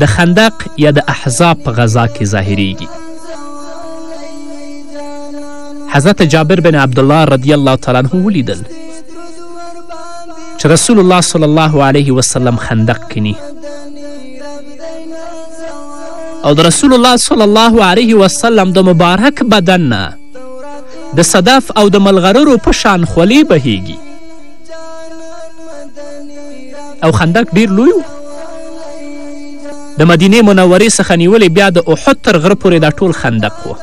د خندق یا د احزاب په غذا کې ظاهریږي حضرت جابر بن عبدالله رضی الله تعالی عنه ولیدل چې رسول الله صلی الله علیه وسلم خندق کینی او د رسول الله صلی الله علیه وسلم د مبارک بدن نه د صدف او د ملغررو په شان خولې بهیږي او خندق ډیر لوی و د مدینې منورې څخه نیولې بیا د احد تر غره پورې دا ټول خندق و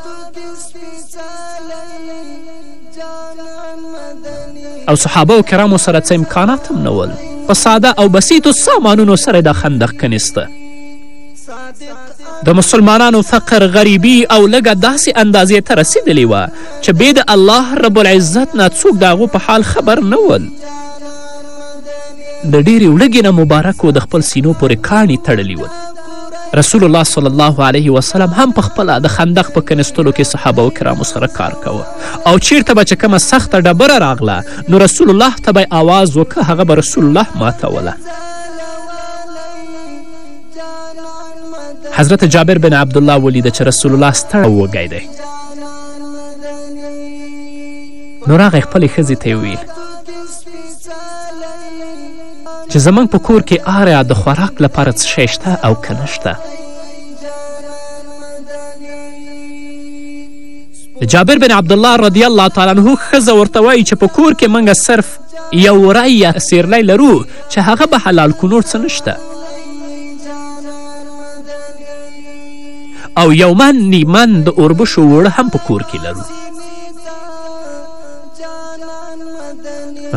او صحابه و کرامو سره څه امکانات هم نه ول په ساده او بسیطو سامانونو سره دا خندق کنیسته د مسلمانانو فقر، غریبي او لږه داسې اندازې ته رسېدلې وه چې بې د الله رب العزت نه څوک د هغو په حال خبر نه ول. له ډېرې وړګې نه مبارکو د خپل سینو پورې کاڼي تړلي ول رسول الله صلی الله علیه وسلم هم په خپله د خندق په کنستلو کې صحابه و کرامو سره کار کوه او چیرته به چې کومه سخته ډبره راغله نو رسول الله ته به آواز وکه هغه به رسول الله ماتوله حضرت جابر بن عبدالله ولیده چې رسول الله ستړی وږی دی نو راغی خپلې ښځې ته یې ویل چې زموږ په کور کې آریا د خوراک لپاره څه شی شته او که نه شته جابر بن عبدالله رضی الله تعالی عنه ښځه ورته وایي چې په کور کې موږ صرف یو وری یا سیرلی لرو چې هغه به حلال کړو نور څه نشته او یو من نیم من د اوربشو اوړه هم په کور کې لرو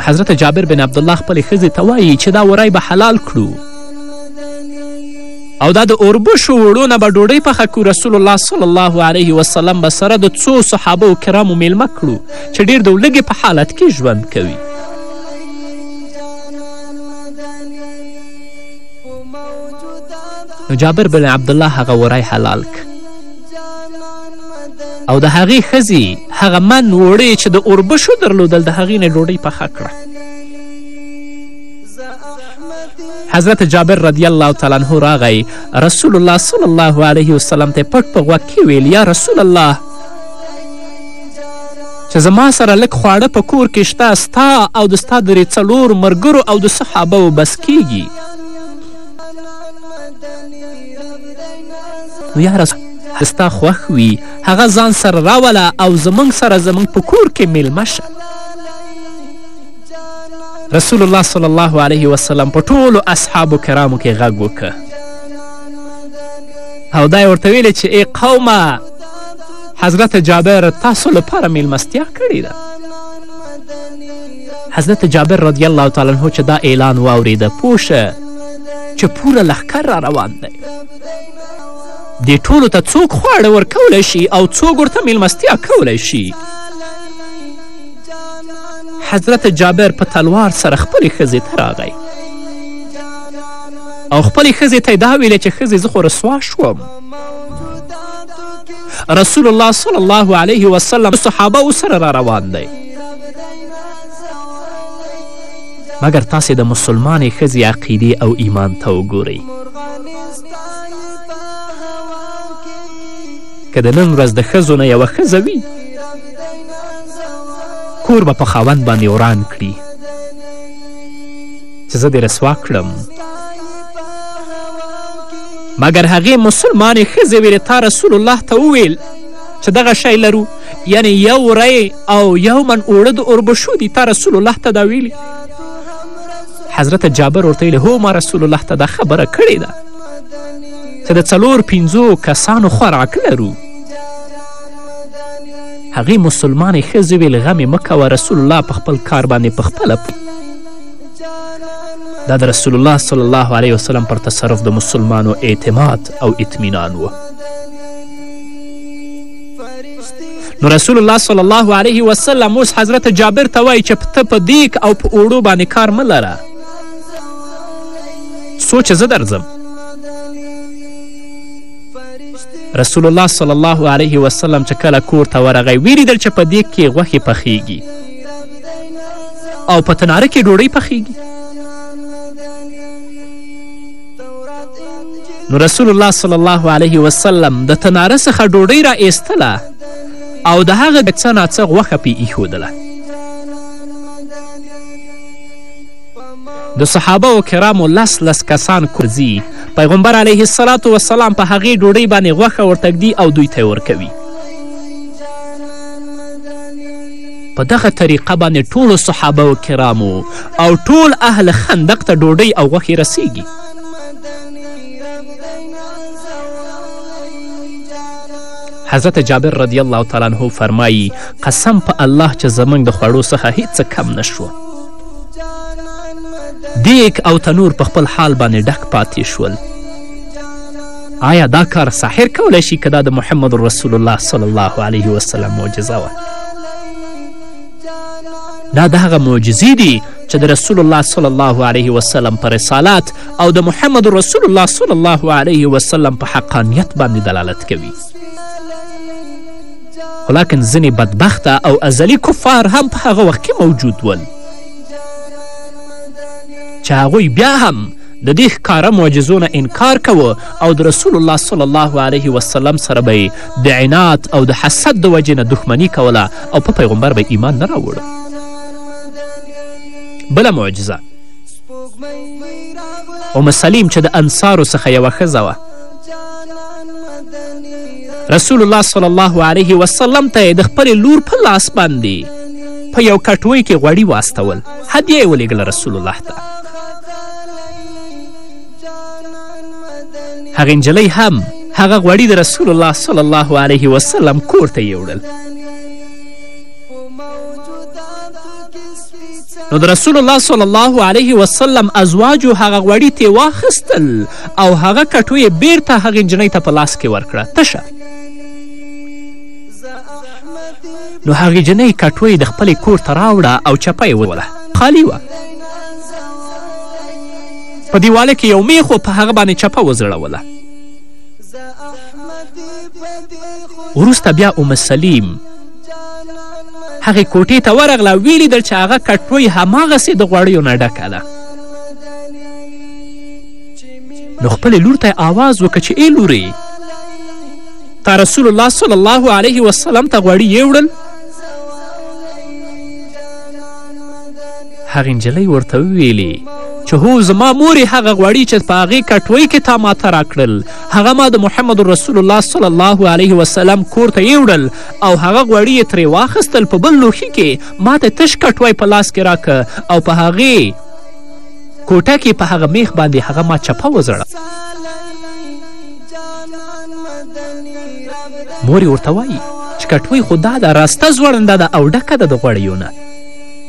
حضرت جابر بن عبدالله خپلې ښځې ته وایي چې دا ورای به حلال کړو او دا د اوربشو اوړو نه به ډوډۍ پخه کړو رسول الله صلی الله علیه وسلم به سره د څو صحابه کرامو میلمه کړو چې ډیر د لږې په حالت کې ژوند کوي نو جابر بن عبدالله هغه وری حلال ک او د هغې ښځې هغه من وړې چې د اوربشو درلودل د هغې نه ډوډۍ پخه کړه حضرت جابر رضی الله تعالی عنه راغی رسول الله صلی الله علیه وسلم ته پټ په غوږ کې ویل یا رسول الله چې زما سره لږ خواړه په کور کې شته ستا او د ستا درې څلور مرګرو او د صحابه و بس کیږي نو یاره ستا خوښ وي هغه ځان سره راوله او زموږ سره زموږ په کور کې میلمه شه رسول الله صلی الله علیه وسلم په ټولو اصحابو کرامو کې غږ وکړه او دا یې ورته ویلې چې ای قومه حضرت جابر تاسو لپاره میلمستیا کړې ده حضرت جابر رضی الله تعالی عنه چې دا اعلان واوریده پوه شه چې پوره لښکر را روان دی دې ټولو ته څوک خواړه ورکولی شي او څوک ورته میلمستیا کولی شي حضرت جابر په تلوار سره خپلې ښځې ته راغی او خپلې ښځې ته یې دا ویلې چې ښځې زه خو رسوا شوم رسول الله صلی الله علیه وسلم صحابه او سره را روان دی مګر تاسې د مسلمانې ښځې عقیدې او ایمان ته وګورئ که د نن ورځ د ښځو نه یوه ښځه وي کور به په خاوند باندې وران کړي چې زه دې رسوا کړم مګر هغې مسلمانې ښځې ویرتا رسول الله ته وویل چې دغه شی لرو یعنې یو ری او یو من اوړه د اوربشو دي تا رسول الله ته دا ویلي حضرت جابر ورته ویلي هو ما رسول الله ته دا خبره کړې ده چې د څلور پنځو کسانو خوراک لرو هغې مسلمانې ښځې ویل غم یې مه کوه رسول الله په خپل کار باندې په خپله دا د رسول الله صلی الله علیه وسلم پر تصرف د مسلمانو اعتماد او اطمینان و نو رسول الله صلی الله علیه وسلم اوس حضرت جابر ته وایي چې ته په دیک او په اوړو باندې کار مه لره څو چې زه درځم رسول الله صلی الله علیه وسلم چې کله کور ته ورغی ویلیدل چې په دیک کې غوښې پخیږي او په تناره کې ډوډۍ پخیږي نو رسول الله صلی الله علیه وسلم د تناره څخه ډوډۍ را ایستله او د هغه د څه ناڅه غوښه پې ایښودله د صحابه و کرامو لس لس کسان کوزي پیغمبر علیه السلام وسلام په هغې ډوډۍ باندې غوښه ورتږدي او دوی ته ورکوي په دغه طریقه باندې ټولو صحابه و کرامو او ټول اهل خندق ته ډوډۍ او غوښې رسیږي حضرت جابر رضی الله تعالی عنه فرمایی قسم په الله چې زموږ د خوړو څخه هیڅ کم نه شو دیک او تنور په خپل حال باندې ډک پاتې شول آیا دا کار ساحر کولی شي که دا د محمد رسول الله صلی الله علیه وسلم معجزه وه دا د هغه معجزې دي چې د رسول الله صلی الله علیه وسلم په رسالت او د محمد رسول الله صلی الله علیه وسلم په حقانیت باندې دلالت کوي خو لاکن ځینې بدبخته او ازلي کفار هم په هغه وخت کې موجود ول چې هغوی بیا هم د دې ښکاره معجزو نه انکار کوو او د رسول الله صلی الله علیه وسلم سره به یې د عناد او د حسد د وجې نه دښمني کوله او په پیغمبر به ایمان نه راوړو بله معجزه ام سلیم چې د انصارو څخه یوه ښځه وه رسول الله صلی الله علیه وسلم ته د خپلې لور په لاس باندې په یو کټوۍ کې غوړي واستول هدیه یې ولیږله رسول الله ته هغې نجلۍ هم هغه غوړي د رسول الله صلی الله علیه وسلم کور ته یوړل نو د رسول الله صلی الله علیه وسلم ازواجو هغه غوړي ترې واخیستل او هغه کټو یې بیرته هغې نجلۍ ته په لاس کې ورکړه تشه نو هغې جنۍ کټو یې د خپلې کور ته راوړه او چپه یې وله خالي وه په دیواله کې یو میخ و په هغه باندې چپه وځړوله وروسته بیا ام سلیم هغې کوټې ته ورغله ویې لیدل چې هغه کټوی هماغسې د غوړیو نه ډکه ده نو خپلې لور ته آواز وکړه چې ای لورې تا رسول الله صلی الله علیه وسلم ته غوړي یې وړل هغې نجلۍ ورته وویلې چې هو زما مور یې هغه غوړي چې په هغې کټوۍ کې تا ماته راکړل هغه ما د محمد رسول الله صلی الله علیه وسلم کور ته یوړل او هغه غوړي یې ترې واخیستل په بل لوښي کې ما ته تش کټوی په لاس کې راکه او په هغې کوټه کې په هغه میخ باندې هغه ما چپه وزړه مور ورته وایي چې کټوۍ خو دا ده راسته ځوړنده ده او ډکه ده د غوړیو نه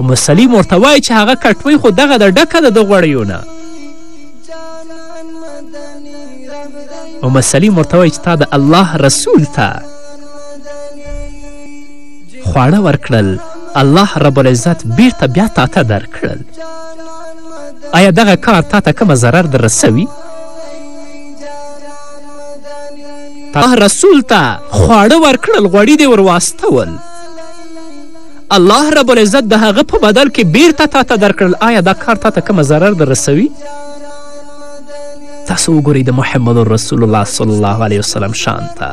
ام سلیم ورته وایي چې هغه کټوۍ خو دغه ده ډکه ده د غوړیو نه ام سلیم ورته وایي چې تا د الله رسول ته خواړه ورکړل الله رب العزت بیرته بیا تاته درکړل آیا دغه کار تا ته کومه ضرر در رسوي رسول ته خواړه ورکړل غوړي دې ورواستول الله رب العزت د هغه په بدل کې بیرته تا ته درکړل آیا دا کار تا ته کومه ضرر در رسوي تاسو وګورئ د محمد رسول الله صلی الله علیه وسلم شان ته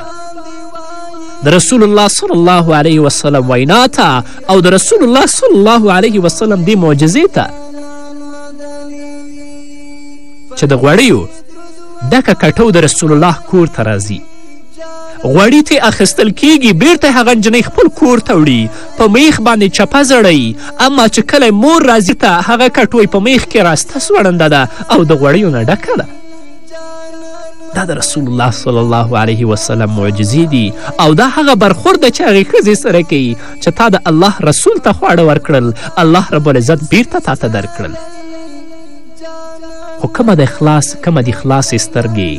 د رسول الله صلی الله علیه وسلم وینا ته او د رسول الله صلی الله علیه وسلم دې معجزې ته چې د غوړیو ډکه کټو د رسول الله کور ته راځي غوړي ترې اخیستل کیږي بیرته هغه نجلۍ خپل کور ته وړي په میخ باندې چپه زړوي اما چې کله مور راځي ته هغه کټوی په میخ کې راسته سوړنده ده او د غوړیو نه ډکه ده دا د رسول الله صلی الله علیه وسلم معجزې دي او دا هغه برخورد ده چې هغې ښځې سره کوي چې تا د الله رسول ته خواړه ورکړل الله رب العزت بیرته تا ته درکړل خو کومه دی خلاص کومه دي خلاصې سترګې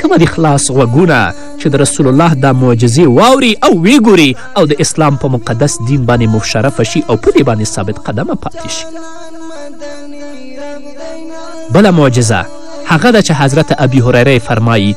کومه دي خلاص غوږونه چې د رسول الله دا معجزې واوري او ویې ګوري او د اسلام په مقدس دین باندې مشرفه شي او په دې باندې ثابت قدمه پاتې شي بله معجزه هغه ده چې حضرت ابي هریره فرمایي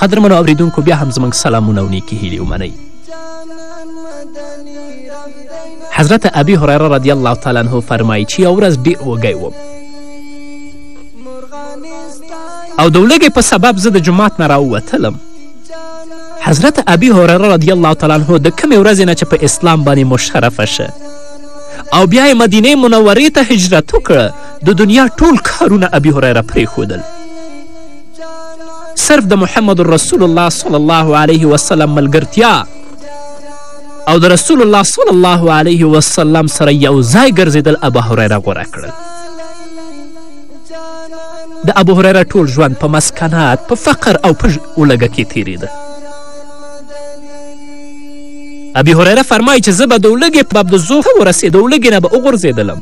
قدرمنو اوریدونکو بیا هم زموږ سلامونه او نیکې هیلې ومنئ حضرت ابي هريره رضی الله تعالی عنه فرمایي چې یو ورځ ډېر وږی وم او د ولږې په سبب زه د جومات نه راووتلم حضرت ابي هريره رضی الله تعالی عنه د کمې ورځې نه چې په اسلام باندې مشرفه شه او بیا یې مدینې منورې ته هجرت وکړه د دنیا ټول کارونه ابي هريره پرېښودل صرف د محمد رسول الله صلی الله علیه وسلم ملګرتیا او د رسول الله صلی الله علیه وسلم سره یو ځای ګرځېدل ابو هریره غوره کړل د ابو هریره ټول ژوند په مسکنات په فقر او په ولګه کې تیریده ابي هریره فرمایي چې زه به د ولګې په باب د زوښه ورسېد ولګې نه به وغورځېدلم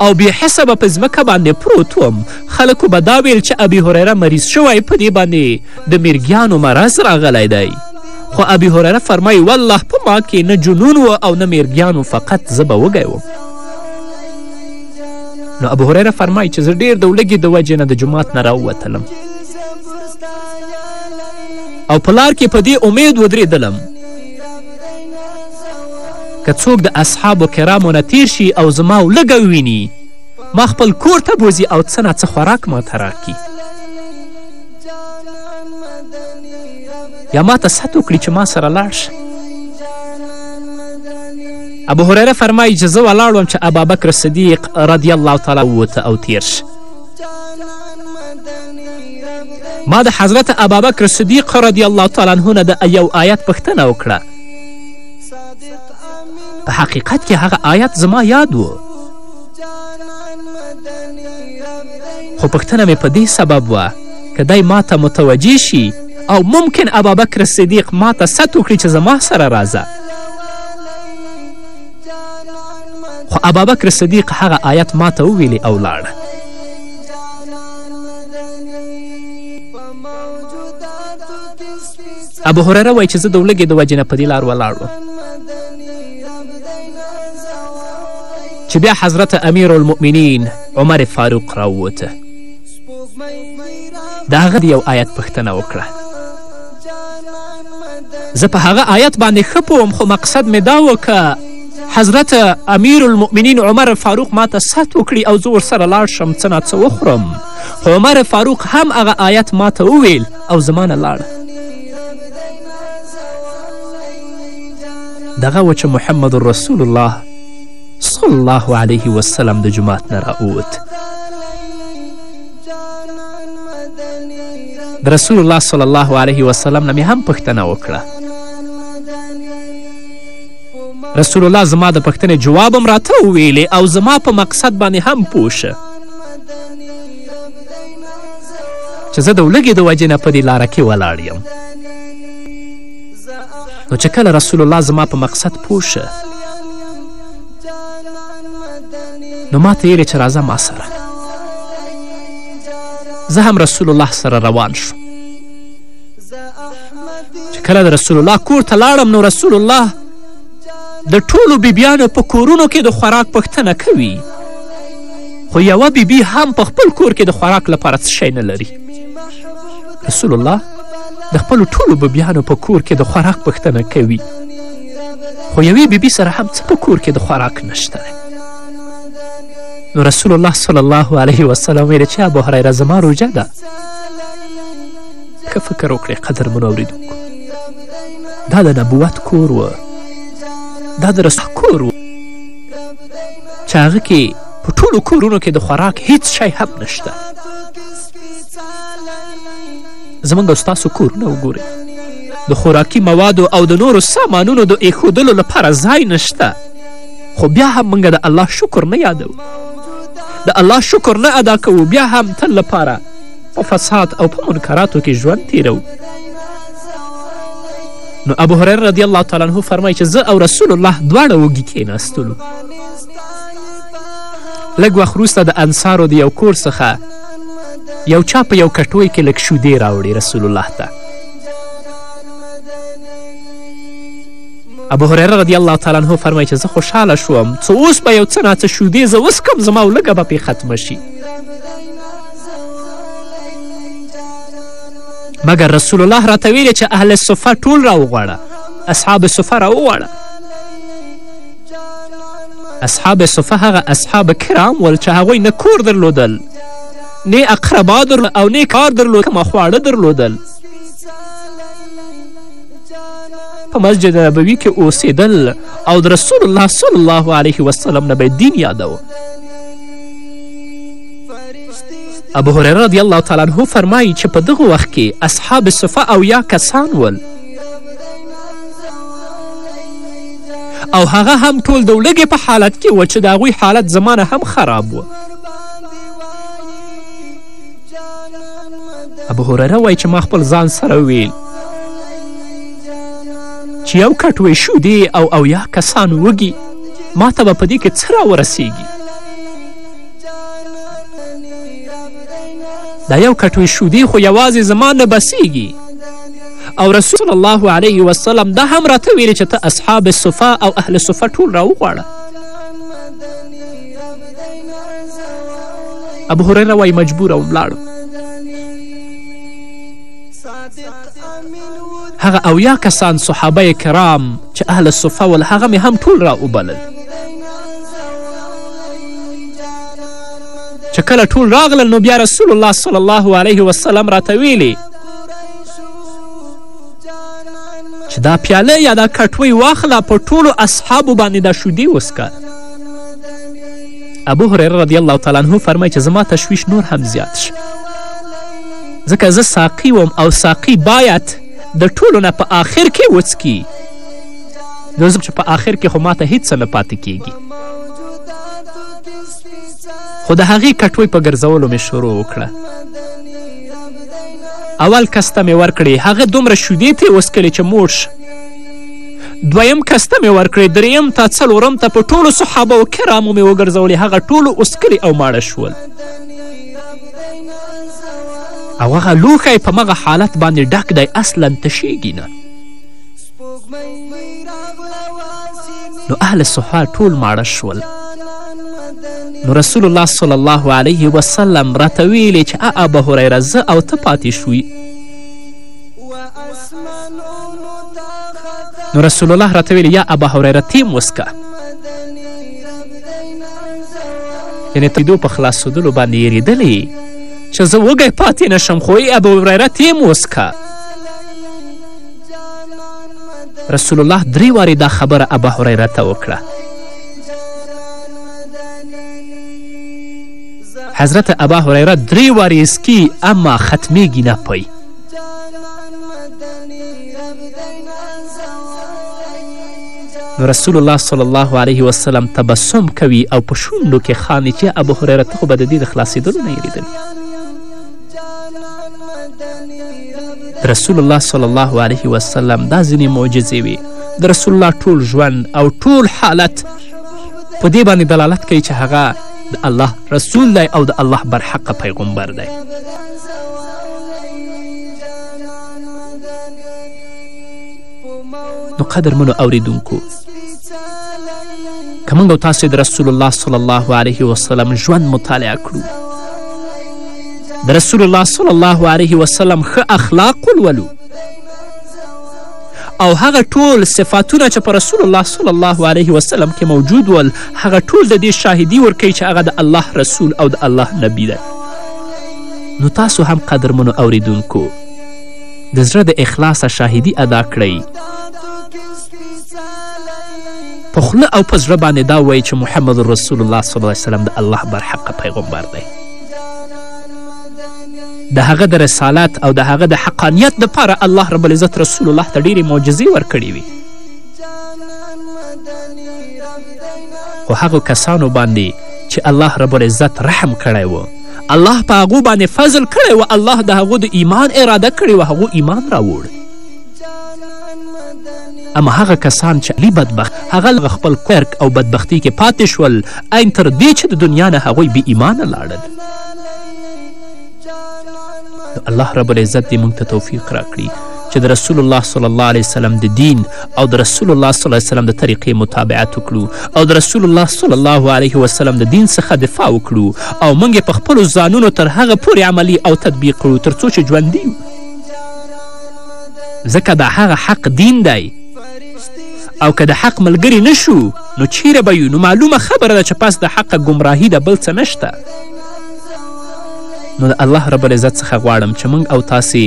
او بې حسه به په ځمکه باندې پروت وم خلکو به دا ویل چې ابي هریره مریض شوی په دې باندې د میرګیانو مرض راغلی دی خو ابي هریره فرمایي والله په ما کې نه جنون و او نه میرګیانو فقط زه به وږی وم نو ابو هریره فرمایي چې زه ډیر د ولږې د وجې نه د جومات نه راووتلم او په لار کې په دې امید ودرېدلم که څوک د اصحابو کرامو نه تیر شي او زما ولږه وویني ما خپل کور ته بوځي او څه ناڅه خوراک ماته راکړي یا ما ته ست وکړي چې ما سره لاړ شه ابو هریره فرمایي چې زه ولاړ وم چې ابابکر صدیق رضی الله تعالی ووته او تیر شه ما د حضرت ابابکر صدیق رضی الله تعالی عنه نه د یو آیت پوښتنه وکړه په حقیقت کې هغه آیت زما یاد و خو پوښتنه مې په دې سبب وه که دی ما ته متوجه شي او ممکن ابابکر صدیق ما ته ست وکړي چې زما سره راځه خو ابابکر صدیق هغه آیت ما ته وویلې او لاړه ابو هریره وایي چې زه د لږې د وجې نه په دې لار ولاړ وم چې بیا حضرت امیر المؤمنین عمر فاروق راووته د هغه د یو آیت پوښتنه وکړه زه په هغه آیت باندې ښه پوم خو مقصد مې دا و که حضرت امیر المؤمنین عمر فاروق ما ته ست وکړي او زه ورسره لاړ شم څه ناڅه وخورم خو عمر فاروق هم هغه آیت ما ته وویل او زما نه لاړ. دغه و چې محمد رسول الله صلی الله علیه وسلم د جومات نه راووت د رسول الله صلی الله علیه وسلم نه مې هم پوښتنه وکړه رسول الله زما د پوښتنې جواب هم راته وویلې او زما په مقصد باندې هم پوه چې زه د ولږې د وجې نه په دې لاره کې ولاړ یم نو چې کله رسول الله زما په مقصد پوه شه نو ما ته یې چې راځه ما سره زه هم رسول الله سره روان شو چې کله د رسول الله کور ته لاړم نو رسول الله د ټولو بیبیانو په کورونو کې د خوراک پوښتنه کوي خو یوه بی بی هم په خپل کور کې د خوراک لپاره څه شی نه لري رسول الله د خپلو ټولو ببیانو په کور کې د خوراک پوښتنه کوي خو یوې بیبي سره هم څه په کور کې د خوراک نشته دی نو رسول الله صلی الله علیه وسلم ویل چې ابو هریره زما روژه ده که فکر وکړئ قدرمنو اورېدونکو دا د نبوت کور و دا د رسول کور و چې هغه کې په ټولو کورونو کې د خوراک هیڅ شی هم نشته زمونږ او ستاسو کورونه وګورئ د خوراکي موادو او د نورو سامانونو د ایښودلو لپاره ځای نشته خو بیا هم موږ د الله شکر نه یادوو د الله شکر نه ادا کوو بیا هم تل لپاره په فساد او په منکراتو کې ژوند تیروو نو ابو هريره رضی الله تعالی عنه فرمایي چې زه او رسول الله دواړه وږي کېناستلو لږ وخت وروسته د انصارو د یو کور څخه یو چا په یو کټوی کې لږ شودې راوړې رسول الله ته ابو هریره رضی الله تعالی عنه فرمایي چې زه خوشحاله شوم څو اوس به یو څه ناڅه شودې زه وڅکم زما او لږه به پې ختمه شي مګر رسول الله راته ویلې چې اهل صفه ټول راوغواړه اصحاب صفه راوغواړه اصحاب صفه هغه اصحاب کرام ول چې هغوی نه کور درلودل نه اقربا درلود او نه کار درلود کومه خواړه درلودل په مسجد نبوي کې اوسېدل او د رسول الله صلی الله علیه وسلم نه به دین یادوه ابو هریره رضی الله تعالی عنه فرمایي چې په دغه وخت کې اصحاب صفه او یا کسان ول او هغه هم ټول د ولږې په حالت کې و چې د هغوی حالت زمانه هم خراب و ابو هریره وایي چې ما خپل ځان سره ویل چې یو کټ وې شودې او او یا کسان وږي ما ته به په دې کې څه راورسیږي دا یو کټوی شودې خو یوازې زما نه بسیږي او رسول الله علیه وسلم دا هم راته ویلي چې ته اصحاب صفا او اهل صفا ټول راوغواړه ابو هریره وایي مجبوره وم لاړم هغه اویا کسان صحابه کرام چې اهل صفا ول هغه مې هم ټول را وبلل چې کله ټول راغلل نو بیا رسول الله صلی الله علیه وسلم راته ویلې چې دا پیاله یا دا کټوی واخله په ټولو اصحابو باندې دا شودې وسکه ابو هریره رضی الله تعالی عنه فرمایي چې زما تشویش نور هم زیات شو ځکه زه ساقي وم او ساقي باید د ټولو نه په آخر کې وڅکي نو زه چې په آخر کې خو ماته هیڅ نه پاتې کیږي خو د هغې کټوۍ په ګرځولو مې شروع وکړه اول کس ته مې ورکړې هغه دومره شیدې ترې وسکلې چې موړ شه دویم کس ته مې ورکړې دریم ته څلورم ته په ټولو صحابه و کرامو مې وګرځولې هغه ټولو وسکلې او ماړه شول او هغه لوښی په مغه حالت باندې ډک دی اصلا تشیږي نه نو اهل صفا ټول ماړه شول نو رسول الله صلی الله علیه وسلم راته ویلې چې ا ابا هریره زه او ته پاتې شوي نو رسول الله راته ویلې یا ابا هریره تیم وسکه یعنې تیدو په خلاصېدلو باندې یېرېدلې چې زه وږی پاتې نشم خو ای ابا هریره تیم وسکه رسول الله درې وارې دا خبره ابا هریره ته وکړه حضرت ابا هریره درې وارې اسکی اما ختمیږي نه پی نو رسول الله صلی الله علیه وسلم تبسم کوي او په شونډو کې خاني چې ابو هریره ته خو به د دې د خلاصېدلو نه یې لیدل رسول الله صلی الله علیه وسلم دا ځینې معجزې وې د رسول الله ټول ژوند او ټول حالت په دې باندې دلالت کوي چې هغه د الله رسول دی او د الله برحقه پیغمبر دی نو قدرمنو اوریدونکو که موږ او تاسو د رسول الله صلی الله علیه وسلم ژوند مطالعه کړو د رسول الله صلی الله علیه وسلم ښه اخلاق ولولو او هغه ټول صفاتونه چې په رسول الله صلی الله علیه وسلم کې موجود ول هغه ټول د دې شاهدي ورکوي چې هغه د الله رسول او د الله نبی دی نو تاسو هم قدرمنو اوریدونکو د زړه د اخلاصه شاهدي ادا کړئ په خوله او په زړه باندې دا وایي چې محمد رسول الله صلی الله علیه وسلم د الله برحقه پیغمبر دی د هغه د رسالت او د هغه د حقانیت دپاره الله رب العزت رسول الله ته ډېرې معجزې ورکړې وي خو هغو کسانو باندې چې الله رب العزت رحم کړی و الله په هغو باندې فضل کړی و الله د هغو د ایمان اراده کړې و هغو ایمان راوړ اما هغه کسان چې علی بدبخت هغه له خپل کرک او بدبختی کې پاتې شول عین تر دې چې د دنیا نه هغوی بې ایمانه لاړل الله رب العزت دې موږ ته توفیق راکړي چې د رسول الله صلی الله علیه وسلم د دین او د رسول الله صلی الله علیه وسلم د طریقې متابعت وکړو او د رسول الله صلی الله علیه وسلم د دین څخه دفاع وکړو او موږ په خپلو ځانونو تر هغه پورې عملی او تطبیق کړو تر څو چې ژوندي ځکه دا هغه حق دین دی او که د حق ملګري نه شو نو چیرې به یو نو معلومه خبره ده چې پس د حقه ګمراهي د بل څه نشته نو د الله رب العزت څخه غواړم چې موږ او تاسې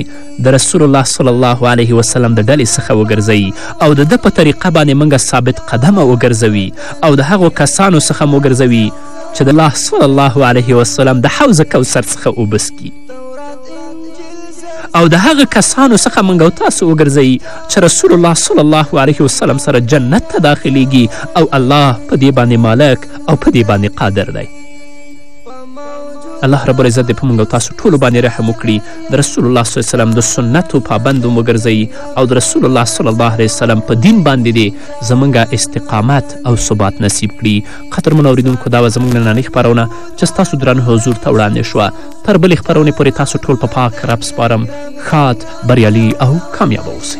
د رسول الله صلی الله علیه وسلم د ډلې څخه وګرځوي او د ده په طریقه باندې موږ ثابت قدمه وګرځوي او د هغو کسانو څخه موګرځوي چې د الله صلی الله علیه وسلم د حوض کوثر څخه اوبه او د هغه کسانو څخه موږ او تاسو وګرځئ چې رسول الله صلی الله علیه وسلم سره جنت ته داخلیږي او الله په دې باندې مالک او په دې باندې قادر دی الله رب العزت دې په موږ او تاسو ټولو باندې رحم وکړي د رسول الله صلی وسلم د سنتو پابند وګرځئ او د رسول الله صلی الله علیه وسلم په دین باندې دې زموږ استقامت او ثبات نصیب کړي قدرمنو اورېدونکو دا وه زموږ نننۍ خپرونه چې ستاسو درانه حضور ته وړاندې شوه تر بلې خپرونې پورې تاسو ټول په پاک رب سپارم ښاد بریالي او کامیابه اوسئ